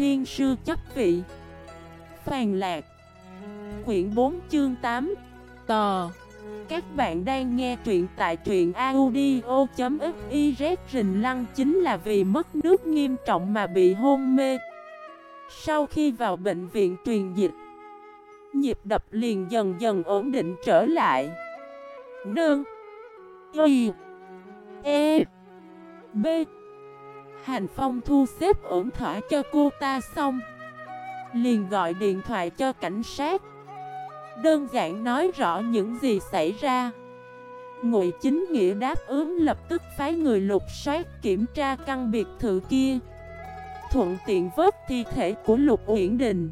thiên sư chấp vị. Phàn lạc. Quyển 4 chương 8 Tò. Các bạn đang nghe truyện tại truyện audio.xyz Rình Lăng chính là vì mất nước nghiêm trọng mà bị hôn mê. Sau khi vào bệnh viện truyền dịch, Nhịp đập liền dần dần ổn định trở lại. Nương. Y. E. B. Hành Phong thu xếp ổn thỏa cho cô ta xong. Liền gọi điện thoại cho cảnh sát. Đơn giản nói rõ những gì xảy ra. Ngụy Chính Nghĩa đáp ứng lập tức phái người lục soát kiểm tra căn biệt thự kia. Thuận tiện vớt thi thể của Lục Uyển Đình.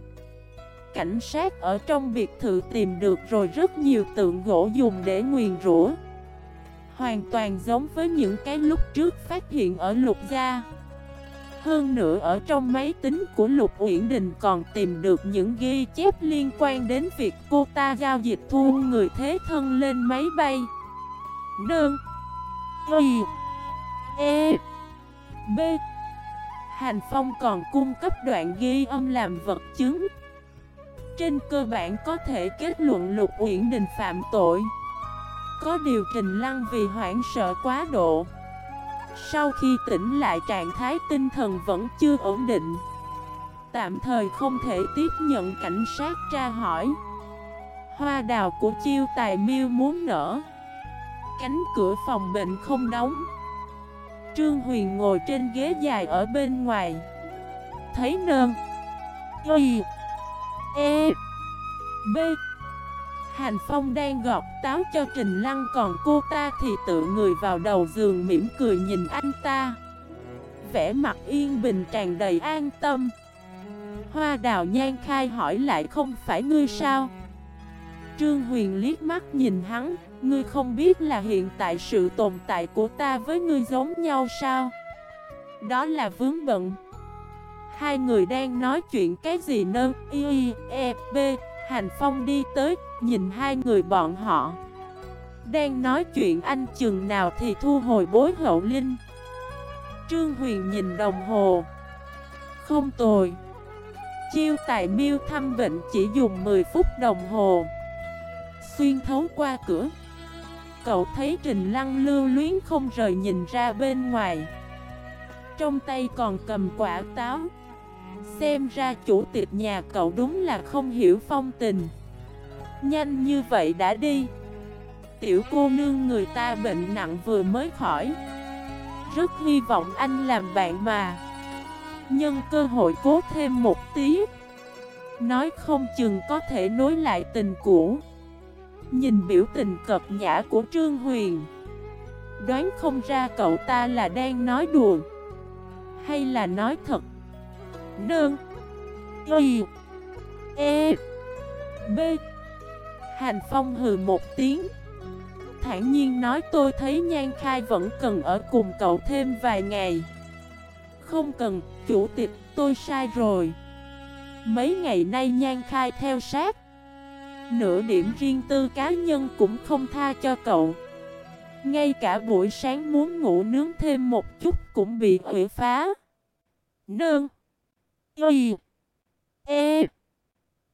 Cảnh sát ở trong biệt thự tìm được rồi rất nhiều tượng gỗ dùng để nguyền rủa. Hoàn toàn giống với những cái lúc trước phát hiện ở Lục Gia hơn nữa ở trong máy tính của Lục Uyển Đình còn tìm được những ghi chép liên quan đến việc cô ta giao dịch thu người thế thân lên máy bay. Đơn Y E B Hành Phong còn cung cấp đoạn ghi âm làm vật chứng. Trên cơ bản có thể kết luận Lục Uyển Đình phạm tội. Có điều Trình Lăng vì hoảng sợ quá độ sau khi tỉnh lại trạng thái tinh thần vẫn chưa ổn định, Tạm thời không thể tiếp nhận cảnh sát tra hỏi. Hoa đào của chiêu tài miêu muốn nở. Cánh cửa phòng bệnh không đóng. Trương Huyền ngồi trên ghế dài ở bên ngoài. Thấy nơn. Y. E. B. Hành Phong đang gọt táo cho Trình Lăng còn cô ta thì tự người vào đầu giường mỉm cười nhìn anh ta. Vẻ mặt yên bình tràn đầy an tâm. Hoa đào nhan khai hỏi lại không phải ngươi sao? Trương Huyền liếc mắt nhìn hắn Ngươi không biết là hiện tại sự tồn tại của ta với ngươi giống nhau sao? Đó là vướng bận. Hai người đang nói chuyện cái gì nơ? Y, E, B Hành Phong đi tới, nhìn hai người bọn họ. Đang nói chuyện anh chừng nào thì thu hồi bối hậu linh. Trương Huyền nhìn đồng hồ. Không tồi. Chiêu tài miêu thăm bệnh chỉ dùng 10 phút đồng hồ. Xuyên thấu qua cửa. Cậu thấy Trình Lăng lưu luyến không rời nhìn ra bên ngoài. Trong tay còn cầm quả táo. Xem ra chủ tịch nhà cậu đúng là không hiểu phong tình. Nhanh như vậy đã đi. Tiểu cô nương người ta bệnh nặng vừa mới khỏi. Rất hy vọng anh làm bạn mà. Nhân cơ hội cố thêm một tí. Nói không chừng có thể nối lại tình cũ. Nhìn biểu tình cập nhã của Trương Huyền. Đoán không ra cậu ta là đang nói đùa. Hay là nói thật. Nương. Y E. B. Hành Phong hừ một tiếng. Thản nhiên nói tôi thấy Nhan Khai vẫn cần ở cùng cậu thêm vài ngày. Không cần, chủ tịch, tôi sai rồi. Mấy ngày nay Nhan Khai theo sát. Nửa điểm riêng tư cá nhân cũng không tha cho cậu. Ngay cả buổi sáng muốn ngủ nướng thêm một chút cũng bị hủy phá. Nương. Y E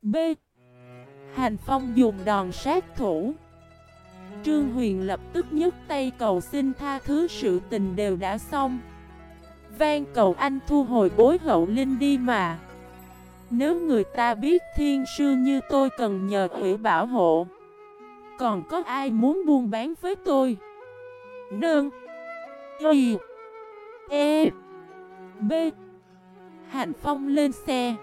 B. Hành Phong dùng đòn sát thủ. Trương Huyền lập tức nhấc tay cầu xin tha thứ sự tình đều đã xong. Vang cầu anh thu hồi bối hậu linh đi mà. Nếu người ta biết thiên sư như tôi cần nhờ hủy bảo hộ Còn có ai muốn buôn bán với tôi? Nương, Y E B. Hạnh Phong lên xe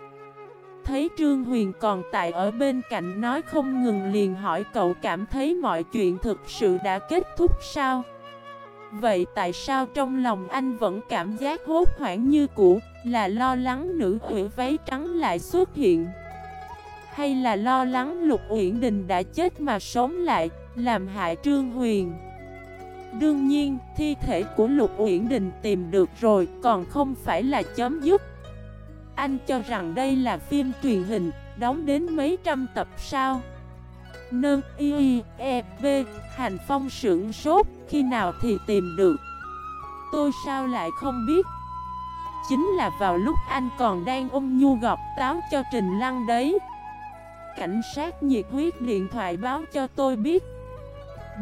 Thấy Trương Huyền còn tại ở bên cạnh nói không ngừng liền hỏi cậu cảm thấy mọi chuyện thực sự đã kết thúc sao? Vậy tại sao trong lòng anh vẫn cảm giác hốt hoảng như cũ, là lo lắng nữ quỷ váy trắng lại xuất hiện? Hay là lo lắng Lục Uyển Đình đã chết mà sống lại, làm hại Trương Huyền? Đương nhiên, thi thể của Lục Uyển Đình tìm được rồi, còn không phải là chấm dứt. Anh cho rằng đây là phim truyền hình, đóng đến mấy trăm tập sao? Nâng y e b Hành Phong sưởng sốt, khi nào thì tìm được? Tôi sao lại không biết? chính là vào lúc anh còn đang ôm nhu gọt táo cho Trình Lăng đấy Cảnh sát nhiệt huyết điện thoại báo cho tôi biết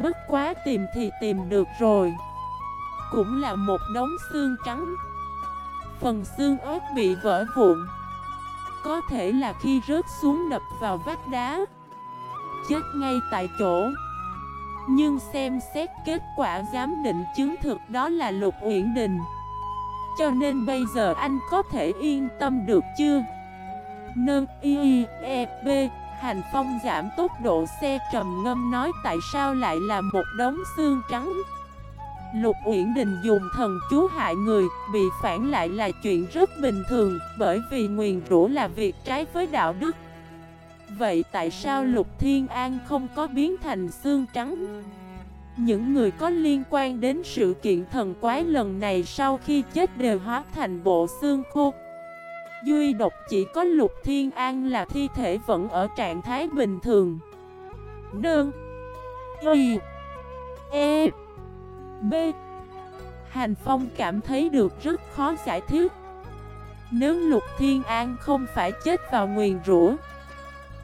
Bất quá tìm thì tìm được rồi Cũng là một đống xương trắng Phần xương ớt bị vỡ vụn. Có thể là khi rớt xuống đập vào vách đá. Chết ngay tại chỗ. Nhưng xem xét kết quả giám định chứng thực đó là Lục Uyển Đình. Cho nên bây giờ anh có thể yên tâm được chưa? Nâng y e b, Hành Phong giảm tốc độ xe trầm ngâm nói tại sao lại là một đống xương trắng? Lục Uyển Đình dùng thần chú hại người, bị phản lại là chuyện rất bình thường, bởi vì nguyền rủa là việc trái với đạo đức. Vậy tại sao Lục Thiên An không có biến thành xương trắng? Những người có liên quan đến sự kiện thần quái lần này sau khi chết đều hóa thành bộ xương khô. Duy độc chỉ có Lục Thiên An là thi thể vẫn ở trạng thái bình thường. Nương Y E B. Hành Phong cảm thấy được rất khó giải thích. Nếu Lục Thiên An không phải chết vào nguyền rủa,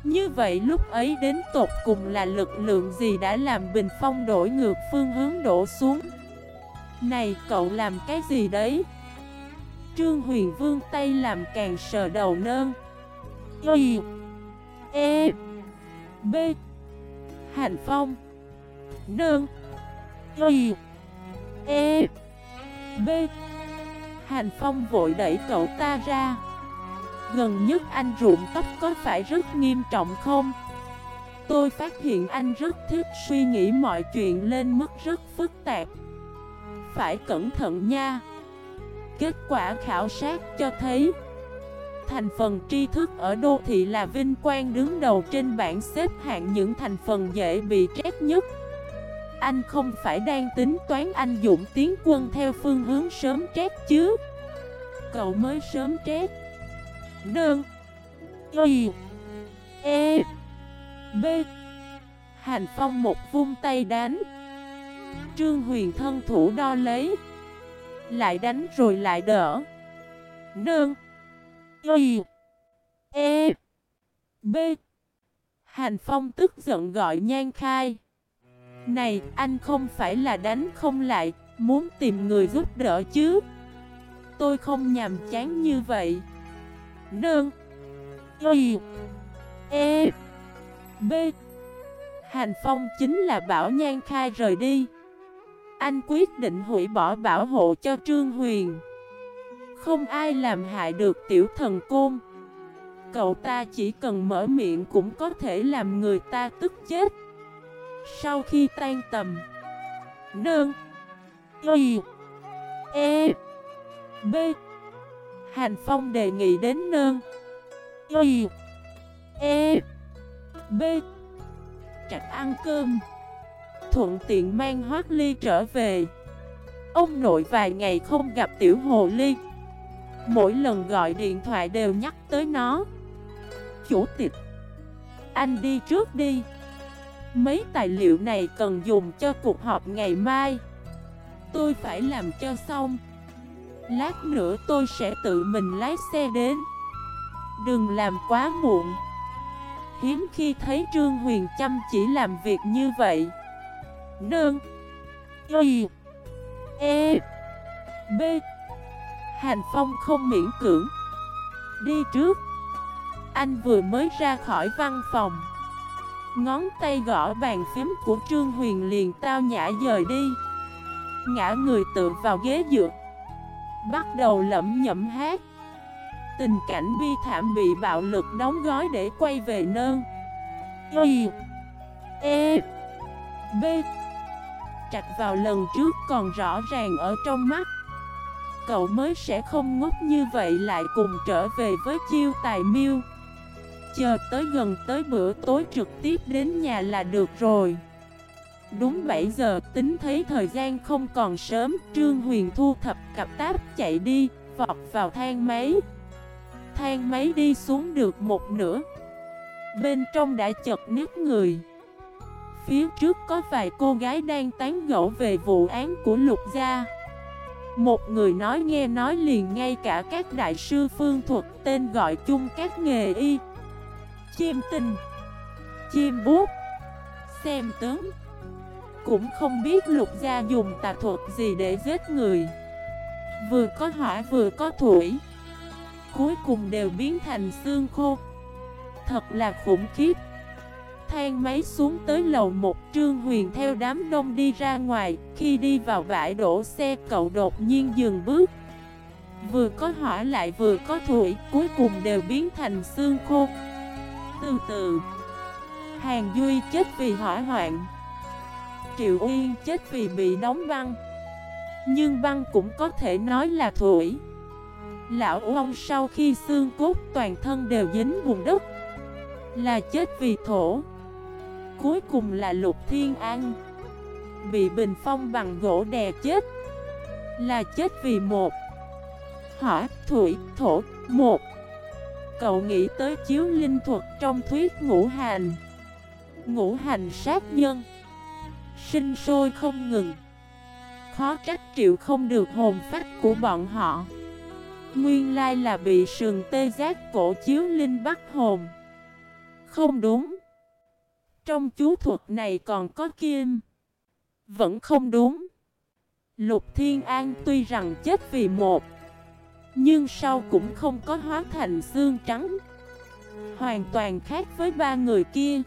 Như vậy lúc ấy đến tột cùng là lực lượng gì đã làm Bình Phong đổi ngược phương hướng đổ xuống? Này, cậu làm cái gì đấy? Trương Huyền Vương tay làm càng sờ đầu nơn. Y E B. Hành Phong. Nơn. Y. E B. Hành Phong vội đẩy cậu ta ra. Gần nhất anh rụng tóc có phải rất nghiêm trọng không? Tôi phát hiện anh rất thích suy nghĩ mọi chuyện lên mức rất phức tạp. Phải cẩn thận nha. Kết quả khảo sát cho thấy, Thành phần tri thức ở đô thị là vinh quang đứng đầu trên bảng xếp hạng những thành phần dễ bị trét nhất anh không phải đang tính toán anh dũng tiến quân theo phương hướng sớm trét chứ? Cậu mới sớm trét Đơn. Y. E. B. Hành Phong một vung tay đánh. Trương Huyền thân thủ đo lấy. Lại đánh rồi lại đỡ. Nương Y. E. B. Hành Phong tức giận gọi nhan khai này, anh không phải là đánh không lại, muốn tìm người giúp đỡ chứ? Tôi không nhàm chán như vậy. Nương. Y. E. B. Hành Phong chính là Bảo Nhan Khai rời đi. Anh quyết định hủy bỏ bảo hộ cho Trương Huyền. Không ai làm hại được tiểu thần côn. Cậu ta chỉ cần mở miệng cũng có thể làm người ta tức chết sau khi tan tầm, Nương, Y E B Hành Phong đề nghị đến nương, Y E B, Trạch ăn cơm. Thuận tiện mang hoác ly trở về. Ông nội vài ngày không gặp tiểu hồ ly. Mỗi lần gọi điện thoại đều nhắc tới nó. Chủ tịch, Anh đi trước đi. Mấy tài liệu này cần dùng cho cuộc họp ngày mai. Tôi phải làm cho xong. Lát nữa tôi sẽ tự mình lái xe đến. Đừng làm quá muộn. Hiếm khi thấy Trương Huyền chăm chỉ làm việc như vậy. Nương. Y. E. B. Hành Phong không miễn cưỡng. Đi trước. Anh vừa mới ra khỏi văn phòng. Ngón tay gõ bàn phím của Trương Huyền liền tao nhã dời đi. Ngã người tựa vào ghế dựa. Bắt đầu lẩm nhẩm hát. Tình cảnh bi thảm bị bạo lực đóng gói để quay về nơn Y E B. Trạch vào lần trước còn rõ ràng ở trong mắt. Cậu mới sẽ không ngốc như vậy lại cùng trở về với chiêu tài miêu. Chờ tới gần tới bữa tối trực tiếp đến nhà là được rồi. Đúng 7 giờ, tính thấy thời gian không còn sớm, Trương Huyền thu thập cặp táp chạy đi, Vọt vào thang máy. Thang máy đi xuống được một nửa. Bên trong đã chật nứt người. Phía trước có vài cô gái đang tán gẫu về vụ án của lục gia. Một người nói nghe nói liền ngay cả các đại sư phương thuật tên gọi chung các nghề y Chim tinh Chim bút. Xem tướng. Cũng không biết lục gia dùng tà thuật gì để giết người. Vừa có hỏa vừa có thủy. Cuối cùng đều biến thành xương khô. Thật là khủng khiếp. Thang máy xuống tới lầu một, Trương Huyền theo đám đông đi ra ngoài. Khi đi vào bãi đổ xe, cậu đột nhiên dừng bước. Vừa có hỏa lại vừa có thủy, Cuối cùng đều biến thành xương khô. Từ từ. Hàng Duy chết vì hỏa hoạn. Triệu Uy chết vì bị đóng băng. Nhưng băng cũng có thể nói là thủy Lão ông sau khi xương cốt toàn thân đều dính bùn đất Là chết vì thổ. Cuối cùng là Lục Thiên An. Bị bình phong bằng gỗ đè chết Là chết vì một. Hỏa, thủy, thổ, một. Cậu nghĩ tới chiếu linh thuật trong thuyết ngũ hành. Ngũ hành sát nhân. Sinh sôi không ngừng. Khó trách triệu không được hồn phách của bọn họ. Nguyên lai là bị sừng tê giác cổ chiếu linh bắt hồn. Không đúng. Trong chú thuật này còn có kim. Vẫn không đúng. Lục Thiên An tuy rằng chết vì một nhưng sau cũng không có hóa thành xương trắng. Hoàn toàn khác với ba người kia.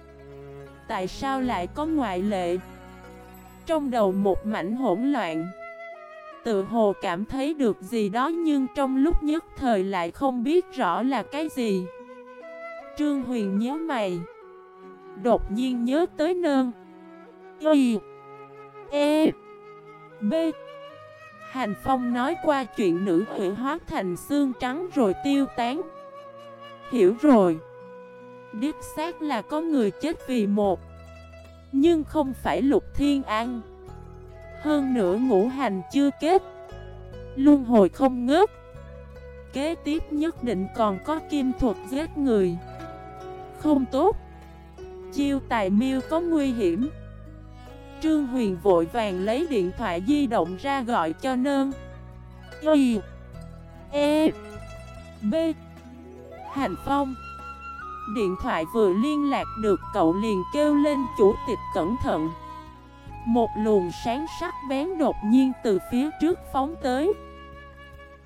Tại sao lại có ngoại lệ? Trong đầu một mảnh hỗn loạn. Tự hồ cảm thấy được gì đó nhưng trong lúc nhất thời lại không biết rõ là cái gì. Trương Huyền nhớ mày. Đột nhiên nhớ tới nơn. Y. E. B. Hành Phong nói qua chuyện nữ hủy hóa thành xương trắng rồi tiêu tán. Hiểu rồi. Điếp xác là có người chết vì một. Nhưng không phải lục thiên an. Hơn nữa ngũ hành chưa kết. Luân hồi không ngớt. Kế tiếp nhất định còn có kim thuật giết người. Không tốt. Chiêu tài miêu có nguy hiểm. Trương Huyền vội vàng lấy điện thoại di động ra gọi cho nơn. Y E B. Hành Phong. Điện thoại vừa liên lạc được, cậu liền kêu lên chủ tịch cẩn thận. Một luồng sáng sắc bén đột nhiên từ phía trước phóng tới.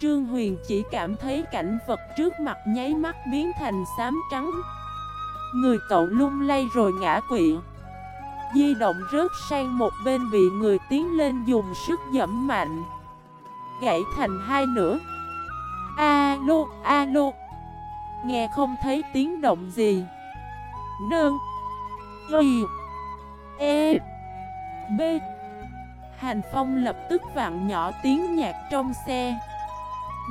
Trương Huyền chỉ cảm thấy cảnh vật trước mặt nháy mắt biến thành xám trắng. Người cậu lung lay rồi ngã quỵ. Di động rớt sang một bên bị người tiến lên dùng sức dẫm mạnh. Gãy thành hai nửa. Alo, alo. Nghe không thấy tiếng động gì. Nương Y. E. B. Hành Phong lập tức vặn nhỏ tiếng nhạc trong xe.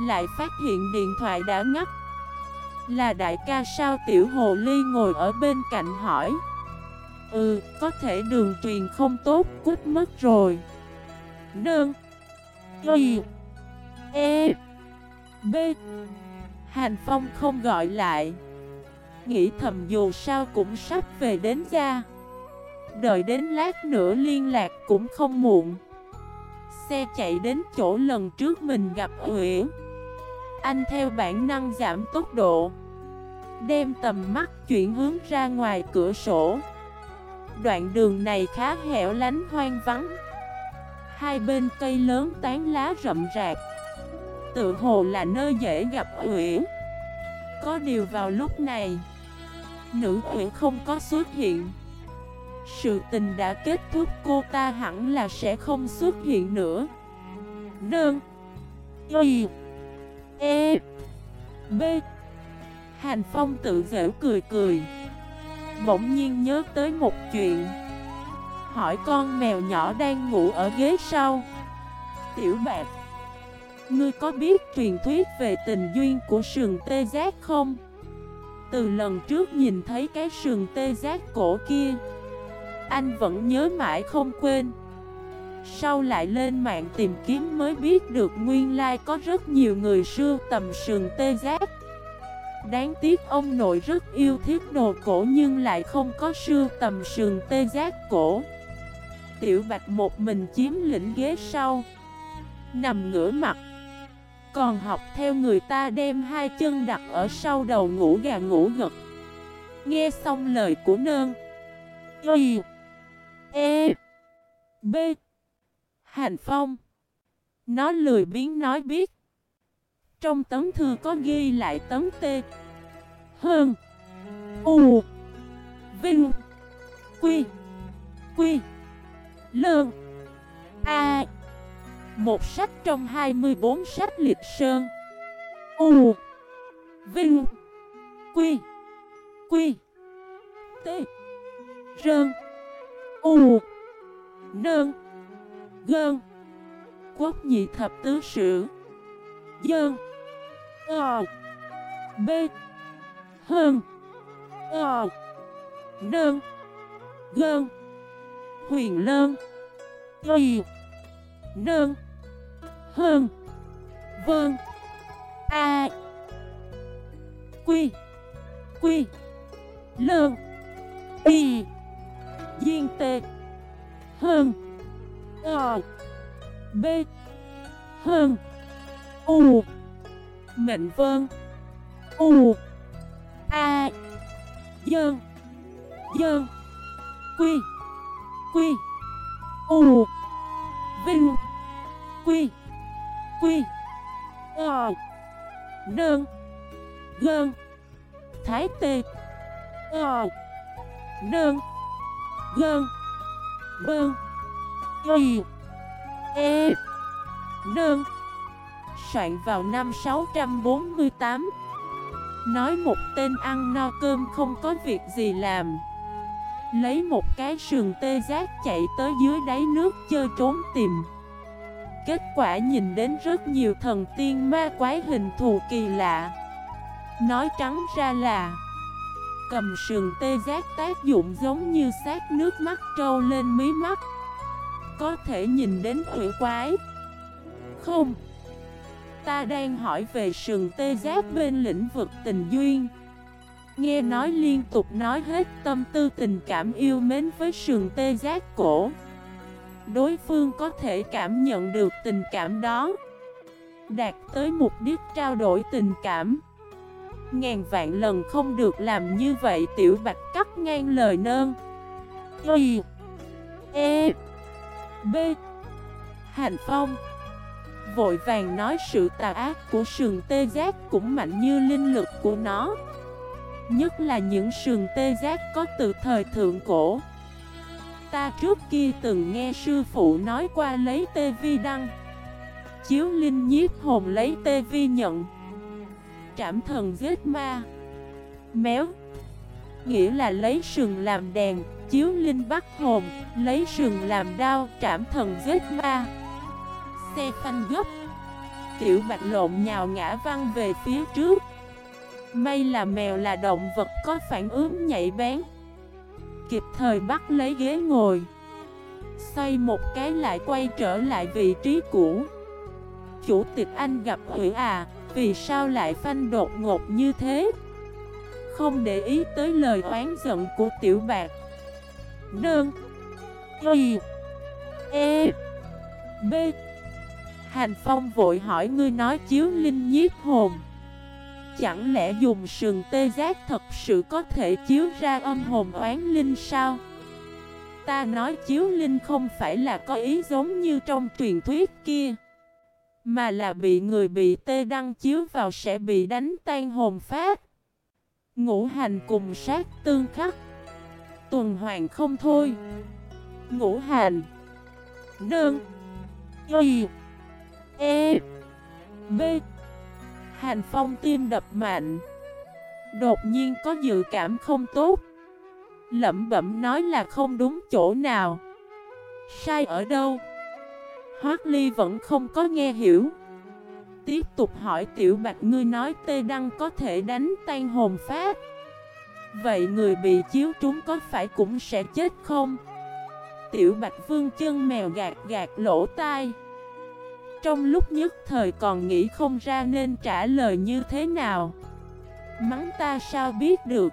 Lại phát hiện điện thoại đã ngắt. Là đại ca sao tiểu hồ ly ngồi ở bên cạnh hỏi. Ừ, có thể đường truyền không tốt, cút mất rồi. Đơn Y. E. B. Hành Phong không gọi lại. Nghĩ thầm dù sao cũng sắp về đến gia. Đợi đến lát nữa liên lạc cũng không muộn. Xe chạy đến chỗ lần trước mình gặp Uyển Anh theo bản năng giảm tốc độ. Đem tầm mắt chuyển hướng ra ngoài cửa sổ. Đoạn đường này khá hẻo lánh hoang vắng. Hai bên cây lớn tán lá rậm rạc Tự hồ là nơi dễ gặp Uyển. Có điều vào lúc này, Nữ Uyển không có xuất hiện. Sự tình đã kết thúc, cô ta hẳn là sẽ không xuất hiện nữa. Đơn Y E B. Hành Phong tự dễ cười cười. Bỗng nhiên nhớ tới một chuyện. Hỏi con mèo nhỏ đang ngủ ở ghế sau. Tiểu bạc Ngươi có biết truyền thuyết về tình duyên của sườn tê giác không? Từ lần trước nhìn thấy cái sườn tê giác cổ kia, anh vẫn nhớ mãi không quên. Sau lại lên mạng tìm kiếm mới biết được nguyên lai có rất nhiều người sưu tầm sườn tê giác. Đáng tiếc ông nội rất yêu thích đồ cổ nhưng lại không có sưu tầm sườn tê giác cổ. Tiểu Bạch một mình chiếm lĩnh ghế sau, Nằm ngửa mặt, Còn học theo người ta đem hai chân đặt ở sau đầu ngủ gà ngủ gật. Nghe xong lời của nơn, Y E B, Hành Phong, Nó lười biến nói biết. Trong tấm thư có ghi lại tấm T. Hơn. U. Vinh. Quy. Quy. Lơn. A. Một sách trong 24 sách lịch sơn. U. Vinh. Quy. Quy. T. Rơn. U. Nơn. Gơn. Quốc nhị thập tứ sử. Dơn. Ờ. B. Hơn Ờ. Đơn Gơn. Huyền Lơn Y. Nơn Hơn Vơn A. Quy. Quy. Lơn Y. Duyên Tê Hơn Ờ. B. Hơn U. Mệnh Vân. U. A. Dơn Dơn Quy. Quy. U. Vinh. Quy. Quy. Ờ. Nơn Gơn Thái Tê. Ờ. Nơn Gơn Bơn Y. E. Nơn Soạn vào năm 648 Nói một tên ăn no cơm không có việc gì làm. Lấy một cái sườn tê giác chạy tới dưới đáy nước chơi trốn tìm. Kết quả nhìn đến rất nhiều thần tiên ma quái hình thù kỳ lạ. Nói trắng ra là, Cầm sườn tê giác tác dụng giống như sát nước mắt trâu lên mí mắt. Có thể nhìn đến quỷ quái. Không. Ta đang hỏi về sườn tê giác bên lĩnh vực tình duyên. Nghe nói liên tục nói hết tâm tư tình cảm yêu mến với sườn tê giác cổ. Đối phương có thể cảm nhận được tình cảm đó. Đạt tới mục đích trao đổi tình cảm. Ngàn vạn lần không được làm như vậy, Tiểu Bạch cắt ngang lời nơn. Y E B. Hành Phong. Vội vàng nói sự tà ác của sườn tê giác cũng mạnh như linh lực của nó. Nhất là những sườn tê giác có từ thời thượng cổ. Ta trước kia từng nghe sư phụ nói qua lấy tê vi đăng. Chiếu linh nhiếp hồn lấy tê vi nhận. Trảm thần giết ma. Méo. Nghĩa là lấy sừng làm đèn, Chiếu linh bắt hồn, Lấy sừng làm đao, Trảm thần giết ma. Xe phanh gấp. Tiểu bạch lộn nhào ngã văng về phía trước. May là mèo là động vật có phản ứng nhạy bén. Kịp thời bắt lấy ghế ngồi. Xoay một cái lại quay trở lại vị trí cũ. Chủ tịch anh gặp Hủy à Vì sao lại phanh đột ngột như thế? Không để ý tới lời oán giận của tiểu bạc Nương Y. E. B. Hành Phong vội hỏi ngươi nói chiếu linh nhiếp hồn. Chẳng lẽ dùng sừng tê giác thật sự có thể chiếu ra âm hồn oán linh sao? Ta nói chiếu linh không phải là có ý giống như trong truyền thuyết kia, Mà là bị người bị tê đăng chiếu vào sẽ bị đánh tan hồn phát. Ngũ hành cùng sát tương khắc. Tuần hoàn không thôi. Ngũ hành. Đơn. Y. E B. Hành phong tim đập mạnh. Đột nhiên có dự cảm không tốt. Lẩm bẩm nói là không đúng chỗ nào. Sai ở đâu? Hoác Ly vẫn không có nghe hiểu. Tiếp tục hỏi tiểu bạch ngươi nói tê đăng có thể đánh tan hồn phát Vậy người bị chiếu trúng có phải cũng sẽ chết không? Tiểu bạch vương chân mèo gạt gạt lỗ tai trong lúc nhất thời còn nghĩ không ra nên trả lời như thế nào. Mắng ta sao biết được?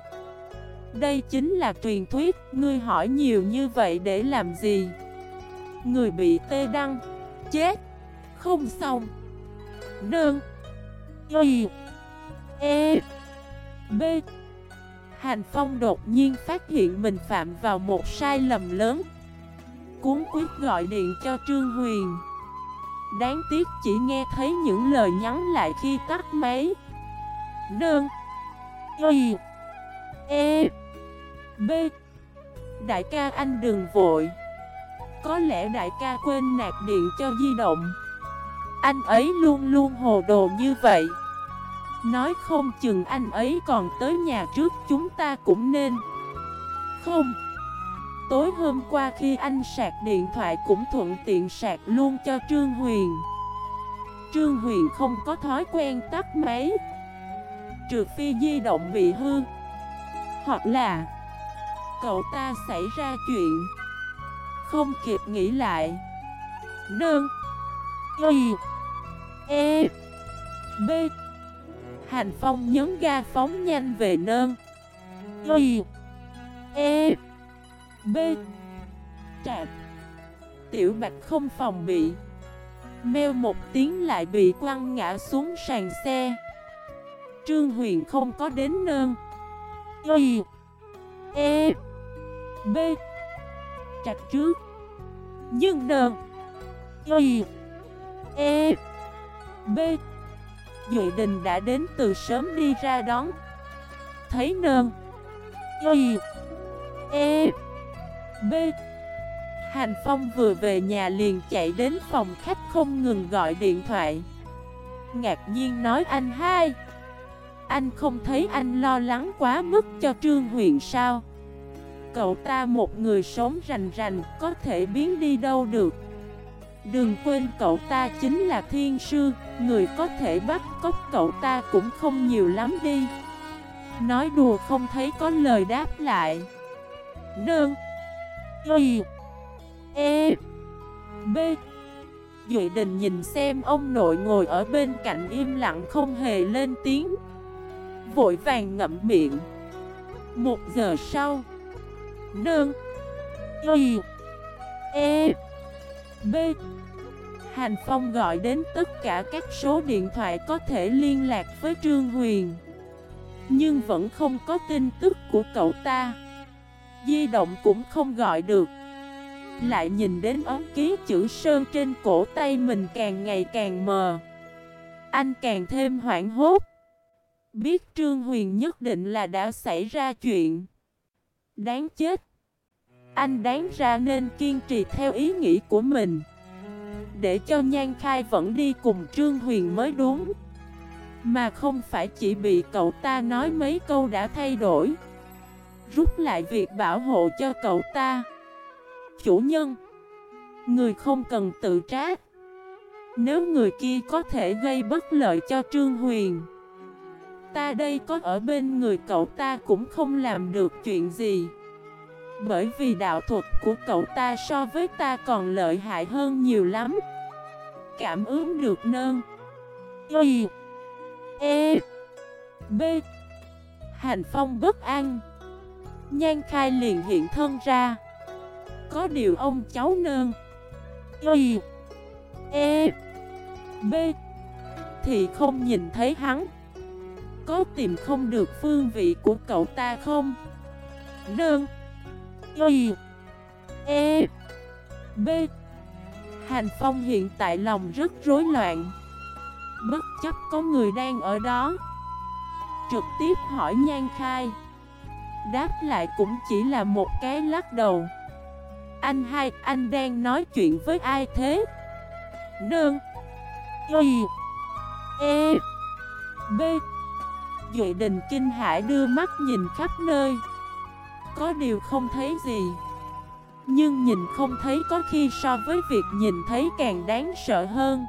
Đây chính là truyền thuyết, Ngươi hỏi nhiều như vậy để làm gì? Người bị tê đăng, Chết. Không xong. Nương Y. E. B. Hành Phong đột nhiên phát hiện mình phạm vào một sai lầm lớn. Cuốn quyết gọi điện cho Trương Huyền. Đáng tiếc chỉ nghe thấy những lời nhắn lại khi tắt máy. Nương Y. E. B. Đại ca anh đừng vội. Có lẽ đại ca quên nạp điện cho di động. Anh ấy luôn luôn hồ đồ như vậy. Nói không chừng anh ấy còn tới nhà trước, chúng ta cũng nên. Không. Tối hôm qua khi anh sạc điện thoại cũng thuận tiện sạc luôn cho Trương Huyền. Trương Huyền không có thói quen tắt máy, Trừ phi di động bị hư. Hoặc là, Cậu ta xảy ra chuyện, Không kịp nghĩ lại. Nương, Y E B. Hành Phong nhấn ga phóng nhanh về nơn. Y E. B. Trạc Tiểu Bạch không phòng bị. Mêu một tiếng lại bị quăng ngã xuống sàn xe. Trương Huyền không có đến nơn Y E B. Trạch trước Nhưng nơn Y E B. Duệ Đình đã đến từ sớm đi ra đón. Thấy nơn Y E B Hành Phong vừa về nhà liền chạy đến phòng khách không ngừng gọi điện thoại. Ngạc nhiên nói, anh hai, Anh không thấy anh lo lắng quá mức cho Trương Huyền sao? Cậu ta một người sống rành rành, có thể biến đi đâu được? Đừng quên cậu ta chính là thiên sư, Người có thể bắt cóc cậu ta cũng không nhiều lắm đi. Nói đùa không thấy có lời đáp lại. Đơn Y E B. Duệ đình nhìn xem ông nội ngồi ở bên cạnh im lặng không hề lên tiếng. Vội vàng ngậm miệng. Một giờ sau. Nương. Y E B. Hành Phong gọi đến tất cả các số điện thoại có thể liên lạc với Trương Huyền. Nhưng vẫn không có tin tức của cậu ta. Di động cũng không gọi được. Lại nhìn đến ống ký chữ sơn trên cổ tay mình càng ngày càng mờ. Anh càng thêm hoảng hốt. Biết Trương Huyền nhất định là đã xảy ra chuyện. Đáng chết. Anh đáng ra nên kiên trì theo ý nghĩ của mình. Để cho Nhan Khai vẫn đi cùng Trương Huyền mới đúng. Mà không phải chỉ bị cậu ta nói mấy câu đã thay đổi. Rút lại việc bảo hộ cho cậu ta. Chủ nhân, Người không cần tự trách. Nếu người kia có thể gây bất lợi cho Trương Huyền, Ta đây có ở bên người cậu ta cũng không làm được chuyện gì. Bởi vì đạo thuật của cậu ta so với ta còn lợi hại hơn nhiều lắm. Cảm ứng được nơn. Y E B. Hành phong bất an. Nhan khai liền hiện thân ra. Có điều ông cháu Nương, Y E B Thì không nhìn thấy hắn. Có tìm không được phương vị của cậu ta không? Nương, Y E B. Hành Phong hiện tại lòng rất rối loạn. Bất chấp có người đang ở đó. Trực tiếp hỏi Nhan Khai. Đáp lại cũng chỉ là một cái lắc đầu. Anh hai, anh đang nói chuyện với ai thế? Nương. Y. E. B. Duệ đình kinh hải đưa mắt nhìn khắp nơi. Có điều không thấy gì. Nhưng nhìn không thấy có khi so với việc nhìn thấy càng đáng sợ hơn.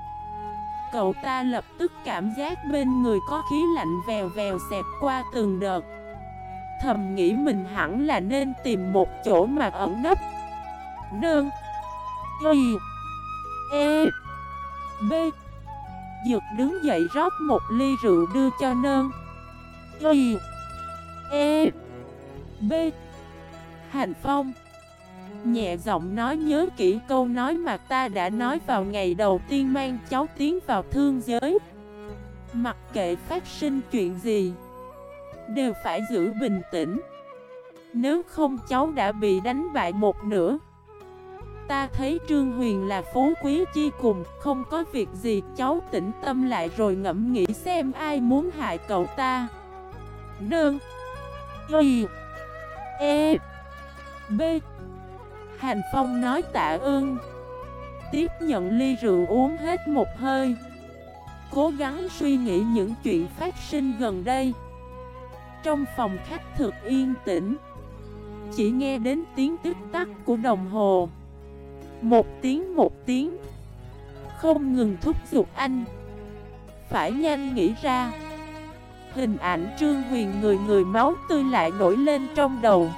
Cậu ta lập tức cảm giác bên người có khí lạnh vèo vèo xẹp qua từng đợt. Thầm nghĩ mình hẳn là nên tìm một chỗ mà ẩn nấp. Nương. Y. E. B. Dược đứng dậy rót một ly rượu đưa cho nơn Y. E. B. Hành Phong. Nhẹ giọng nói nhớ kỹ câu nói mà ta đã nói vào ngày đầu tiên mang cháu tiến vào thương giới. Mặc kệ phát sinh chuyện gì Đều phải giữ bình tĩnh. Nếu không, cháu đã bị đánh bại một nửa. Ta thấy Trương Huyền là phú quý chi cùng, Không có việc gì, cháu tĩnh tâm lại rồi ngẫm nghĩ xem ai muốn hại cậu ta. Nương. Y. E. B. Hành Phong nói tạ ơn. Tiếp nhận ly rượu uống hết một hơi. Cố gắng suy nghĩ những chuyện phát sinh gần đây. Trong phòng khách thực yên tĩnh. Chỉ nghe đến tiếng tích tắc của đồng hồ. Một tiếng một tiếng. Không ngừng thúc giục anh. Phải nhanh nghĩ ra. Hình ảnh Trương Huyền người người máu tươi lại nổi lên trong đầu.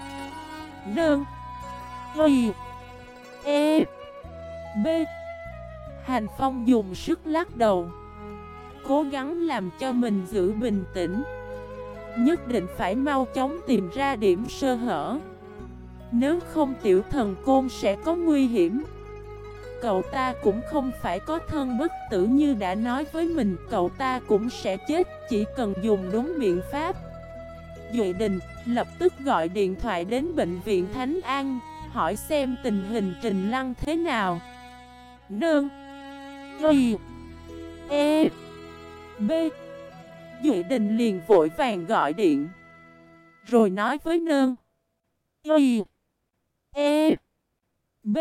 Nương. Y. E. B. Hành Phong dùng sức lắc đầu, Cố gắng làm cho mình giữ bình tĩnh. Nhất định phải mau chóng tìm ra điểm sơ hở. Nếu không tiểu thần côn sẽ có nguy hiểm. Cậu ta cũng không phải có thân bất tử như đã nói với mình, Cậu ta cũng sẽ chết, chỉ cần dùng đúng biện pháp. Duệ Đình lập tức gọi điện thoại đến bệnh viện Thánh An, Hỏi xem tình hình Trình Lăng thế nào. Nương, Y E B Duệ Đình liền vội vàng gọi điện. Rồi nói với Nương. Y E B.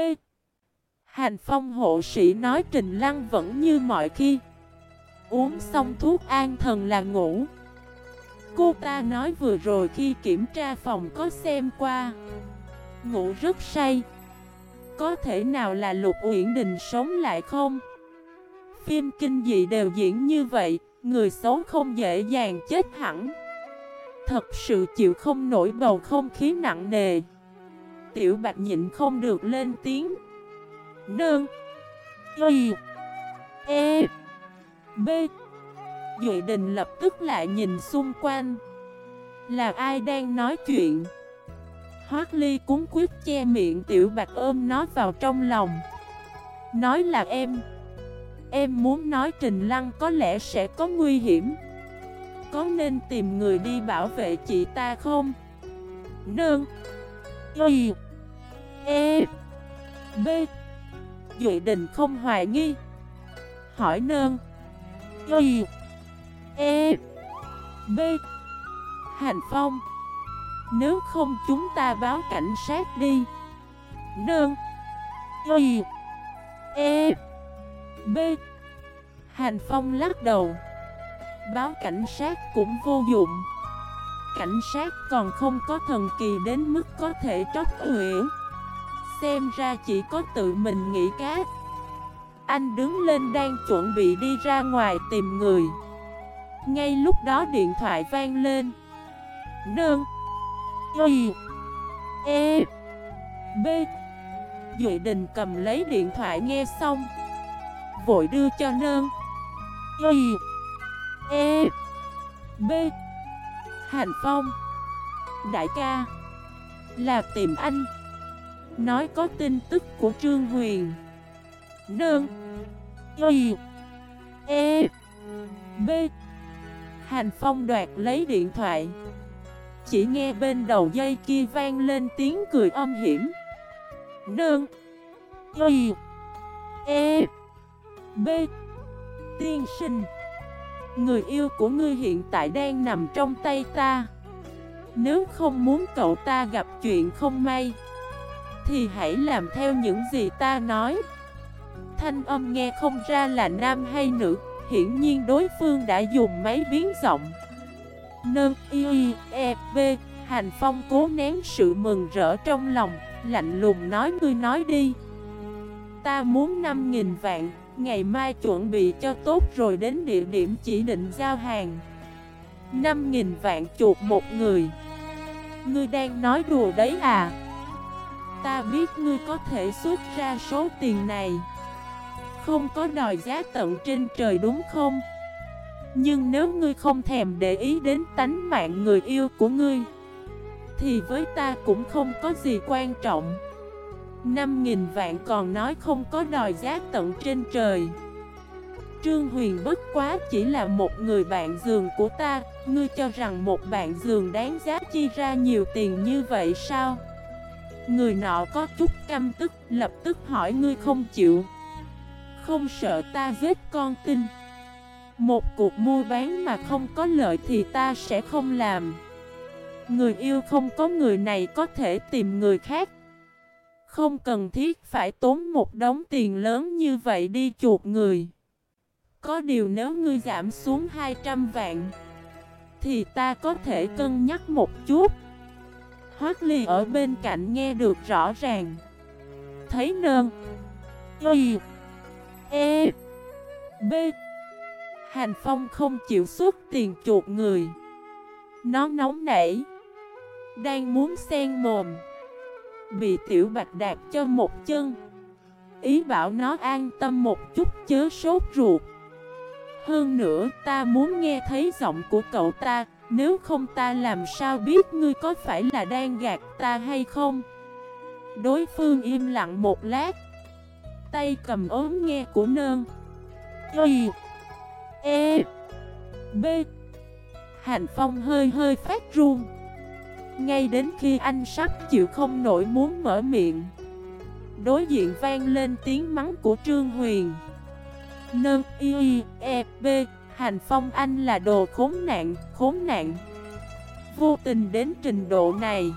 Hành phong hộ sĩ nói Trình Lăng vẫn như mọi khi. Uống xong thuốc an thần là ngủ. Cô ta nói vừa rồi khi kiểm tra phòng có xem qua. Ngủ rất say. Có thể nào là Lục Uyển Đình sống lại không? Phim kinh dị đều diễn như vậy. Người xấu không dễ dàng chết hẳn. Thật sự chịu không nổi bầu không khí nặng nề. Tiểu bạch nhịn không được lên tiếng. Nương. Y. E. B. Duệ đình lập tức lại nhìn xung quanh. Là ai đang nói chuyện? Hoác ly cúng quyết che miệng tiểu bạch ôm nó vào trong lòng. Nói là em. Em muốn nói Trình Lăng có lẽ sẽ có nguy hiểm. Có nên tìm người đi bảo vệ chị ta không? Nương. Y. E. B. Duệ đình không hoài nghi. Hỏi nương. Y. E. B. Hành Phong. Nếu không chúng ta báo cảnh sát đi. Nương. Y. E. B B. Hành Phong lắc đầu. Báo cảnh sát cũng vô dụng. Cảnh sát còn không có thần kỳ đến mức có thể tróc huyễn Xem ra chỉ có tự mình nghĩ cát Anh đứng lên đang chuẩn bị đi ra ngoài tìm người. Ngay lúc đó điện thoại vang lên. Nương. Y. E. B. Duệ Đình cầm lấy điện thoại nghe xong. Vội đưa cho nương Y E B. Hành Phong. Đại ca, Là tìm anh. Nói có tin tức của Trương Huyền. Nương Y E B. Hành Phong đoạt lấy điện thoại. Chỉ nghe bên đầu dây kia vang lên tiếng cười âm hiểm. Nương Y E B. Tiên sinh. Người yêu của ngươi hiện tại đang nằm trong tay ta. Nếu không muốn cậu ta gặp chuyện không may, Thì hãy làm theo những gì ta nói. Thanh âm nghe không ra là nam hay nữ, Hiển nhiên đối phương đã dùng máy biến giọng. Nâng y e b Hành phong cố nén sự mừng rỡ trong lòng, Lạnh lùng nói, ngươi nói đi. Ta muốn 5.000 vạn. Ngày mai chuẩn bị cho tốt rồi đến địa điểm chỉ định giao hàng. 5.000 vạn chuột một người. Ngươi đang nói đùa đấy à? Ta biết ngươi có thể xuất ra số tiền này. Không có đòi giá tận trên trời đúng không? Nhưng nếu ngươi không thèm để ý đến tánh mạng người yêu của ngươi, Thì với ta cũng không có gì quan trọng. Năm nghìn vạn còn nói không có đòi giá tận trên trời. Trương Huyền bất quá chỉ là một người bạn giường của ta, Ngươi cho rằng một bạn giường đáng giá chi ra nhiều tiền như vậy sao? Người nọ có chút căm tức, lập tức hỏi ngươi không chịu. Không sợ ta giết con tin. Một cuộc mua bán mà không có lợi thì ta sẽ không làm. Người yêu không có người này có thể tìm người khác. Không cần thiết phải tốn một đống tiền lớn như vậy đi chuột người. Có điều nếu ngươi giảm xuống 200 vạn, Thì ta có thể cân nhắc một chút. Hoác ly ở bên cạnh nghe được rõ ràng. Thấy nơn. Y. E. B. Hành Phong không chịu xuất tiền chuột người. Nó nóng nảy, Đang muốn sen mồm. Bị tiểu bạch đạp cho một chân. Ý bảo nó an tâm một chút chớ sốt ruột. Hơn nữa, ta muốn nghe thấy giọng của cậu ta, Nếu không ta làm sao biết ngươi có phải là đang gạt ta hay không? Đối phương im lặng một lát, Tay cầm ốm nghe của nơn. Y E B. Hành phong hơi hơi phát run. Ngay đến khi anh sắp chịu không nổi muốn mở miệng Đối diện vang lên tiếng mắng của Trương Huyền. Nơn Y E B Hành phong anh là đồ khốn nạn, khốn nạn. Vô tình đến trình độ này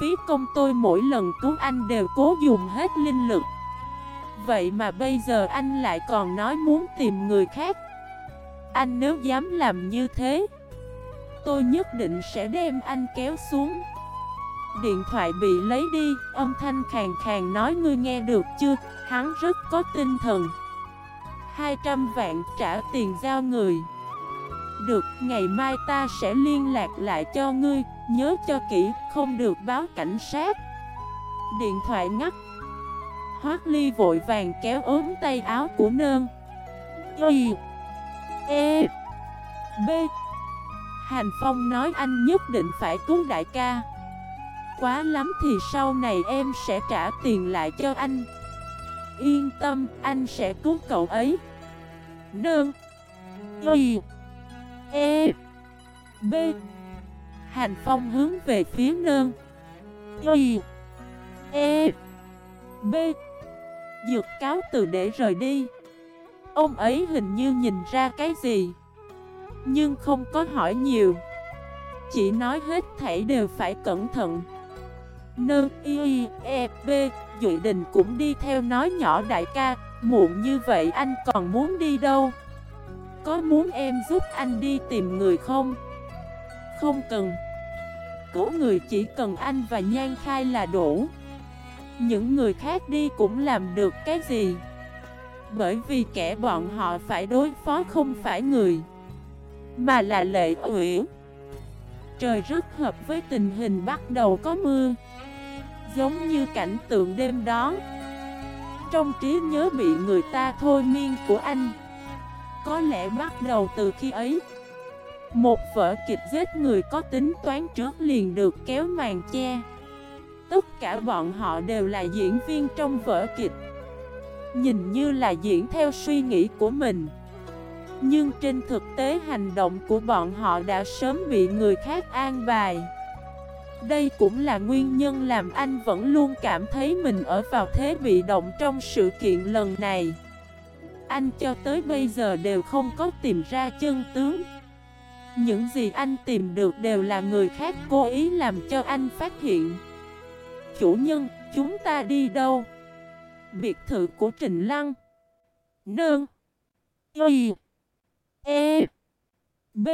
Phí công tôi mỗi lần cứu anh đều cố dùng hết linh lực. Vậy mà bây giờ anh lại còn nói muốn tìm người khác. Anh nếu dám làm như thế Tôi nhất định sẽ đem anh kéo xuống. Điện thoại bị lấy đi Âm thanh khàn khàn nói ngươi nghe được chưa? Hắn rất có tinh thần. 200 vạn trả tiền giao người. Được, ngày mai ta sẽ liên lạc lại cho ngươi Nhớ cho kỹ, không được báo cảnh sát. Điện thoại ngắt. Hoác ly vội vàng kéo ốm tay áo của nơn Y E B Hành Phong nói anh nhất định phải cứu đại ca. Quá lắm thì sau này em sẽ trả tiền lại cho anh. Yên tâm, anh sẽ cứu cậu ấy. Nương. Y. E. B. Hành Phong hướng về phía nương. Y. E. B. Dược cáo từ để rời đi. Ông ấy hình như nhìn ra cái gì? Nhưng không có hỏi nhiều. Chỉ nói hết thảy đều phải cẩn thận. Nơ, y e b, Dự Đình cũng đi theo nói nhỏ đại ca, Muộn như vậy anh còn muốn đi đâu? Có muốn em giúp anh đi tìm người không? Không cần. Cứu người chỉ cần anh và Nhan Khai là đủ. Những người khác đi cũng làm được cái gì? Bởi vì kẻ bọn họ phải đối phó không phải người. Mà là lệ ủy Trời rất hợp với tình hình bắt đầu có mưa, Giống như cảnh tượng đêm đó. Trong trí nhớ bị người ta thôi miên của anh, Có lẽ bắt đầu từ khi ấy, Một vở kịch giết người có tính toán trước liền được kéo màn che. Tất cả bọn họ đều là diễn viên trong vở kịch, Nhìn như là diễn theo suy nghĩ của mình. Nhưng trên thực tế hành động của bọn họ đã sớm bị người khác an bài. Đây cũng là nguyên nhân làm anh vẫn luôn cảm thấy mình ở vào thế bị động trong sự kiện lần này. Anh cho tới bây giờ đều không có tìm ra chân tướng. Những gì anh tìm được đều là người khác cố ý làm cho anh phát hiện. Chủ nhân, chúng ta đi đâu? Biệt thự của Trình Lăng. Nương. Y. E B.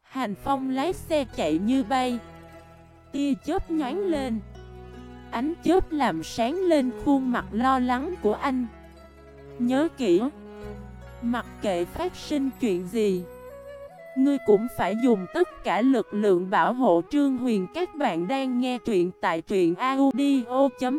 Hành Phong lái xe chạy như bay. Tia chớp nhoáng lên. Ánh chớp làm sáng lên khuôn mặt lo lắng của anh. Nhớ kỹ, Mặc kệ phát sinh chuyện gì, Ngươi cũng phải dùng tất cả lực lượng bảo hộ Trương Huyền. Các bạn đang nghe truyện tại truyện audio.fif